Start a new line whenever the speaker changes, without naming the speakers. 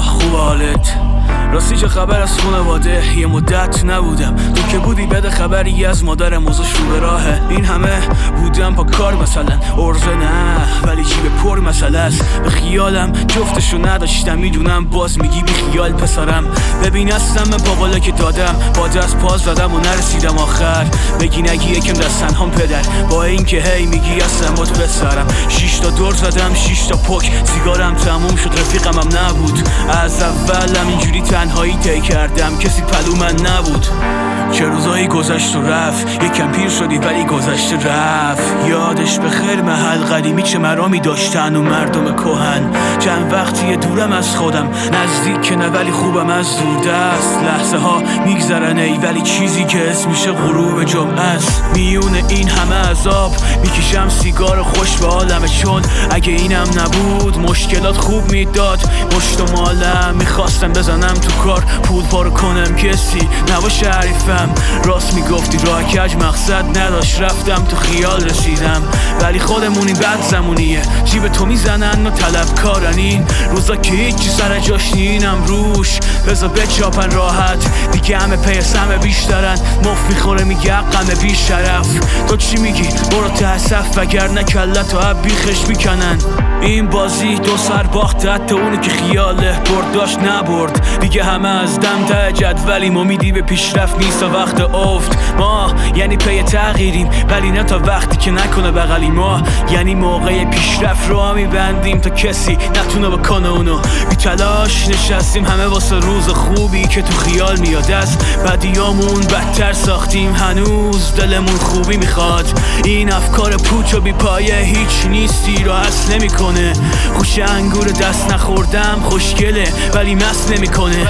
حالت. راستی چه خبر از خانواده یه مدت نبودم. تو که بودی بده خبری از مادر موضوع شو راهه. این همه بودم با کار مثلا. ارزه نه ولی جیب پر مسئله است. به خیالم جفتشو نداشتم می‌دونم باز میگی بی خیال پسرم. ببین هستم من با که دادم با دست پاس زدم و نرسیدم آخر. بگی نگی یکم دستن هم پدر. با اینکه هی میگی هستم با تو بسرم شیش تا دور زدم شیش تا پک سیگارم تموم شد رفیقم هم نبود. از اولم اینجوری تنهایی تی کردم. کسی پلو من نبود. چه روزایی گذشت و رفت. یکم پیر شدی ولی گذشته رفت. یادش به خیر محل قدیمی چه مرامی داشتن و مردم کهن. چند وقتی دورم از خودم نزدیک که نه ولی خوبم از دور دست. لحظه ها میگذرن ای ولی چیزی که اسمشه غروب جمعه است. میون این همه عذاب می‌کشم سیگار خوش به عالمه چون اگه اینم نبود مشکلات خوب می‌داد. مشت و مالم می‌خواستم بزنم تو کار. پول پارو کنم کسی نباشه راست می‌گفتی راه کج مقصد نداشت. رفتم تو خیال رسیدم. ولی خودمونی بد زمونیه. جیب تو می‌زنن و طلب کارن این. روزا که هیچی سر جاش نینم روش. بزا بچاپن راحت. دیگه همه پی سمه بیشترن. مف می‌خوره میگه قمه بی شرف تو چی میگی؟ برو تحصف وگر نکلت و بیخش می‌کنن. این بازی دو سر باخت حتی اونو که خیاله برداشت نبرد. دیگه همه از دم ته جدولی امیدی به پیشرفت نیست. وقت افت. ما یعنی پی تغییریم ولی نه تا وقتی که نکنه بغلی ما. یعنی موقع پیشرفت رو میبندیم تا کسی نتونه بکنه اونو. بی تلاش نشستیم همه واسه روز خوبی که تو خیال میاد. از بدیامون بدتر ساختیم هنوز دلمون خوبی می‌خواد. این افکار پوچ و بی پایه هیچ نیستی رو اصل نمی‌کنه. خوش انگور دست نخوردم خوشگله ولی مست نمی‌کنه.